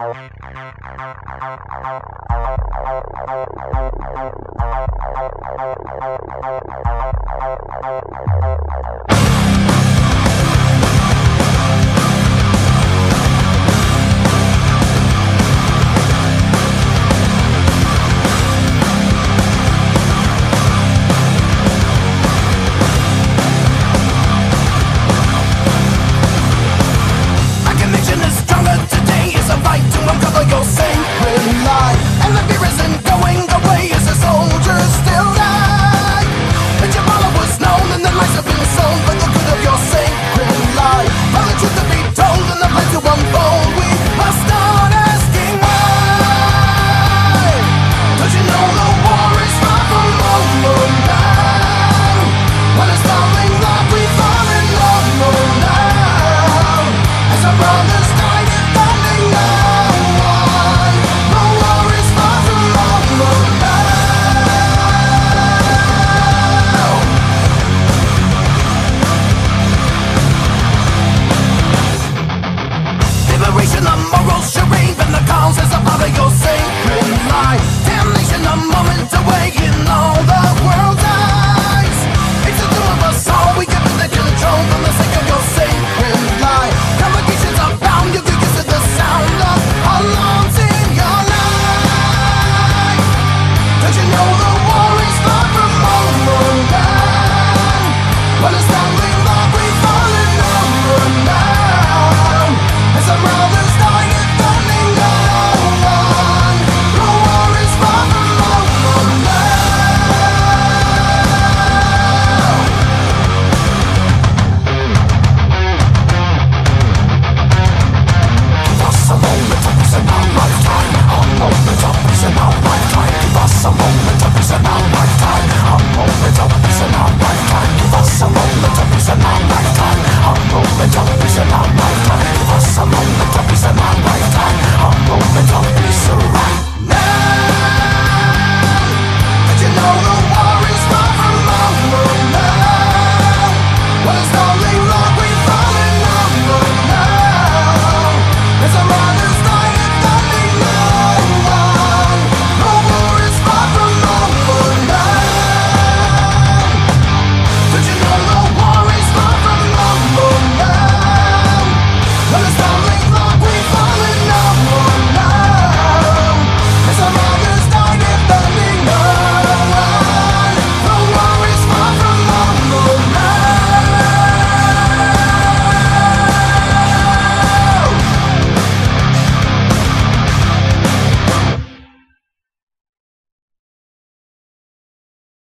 I'm Jerusalem.